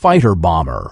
fighter bomber.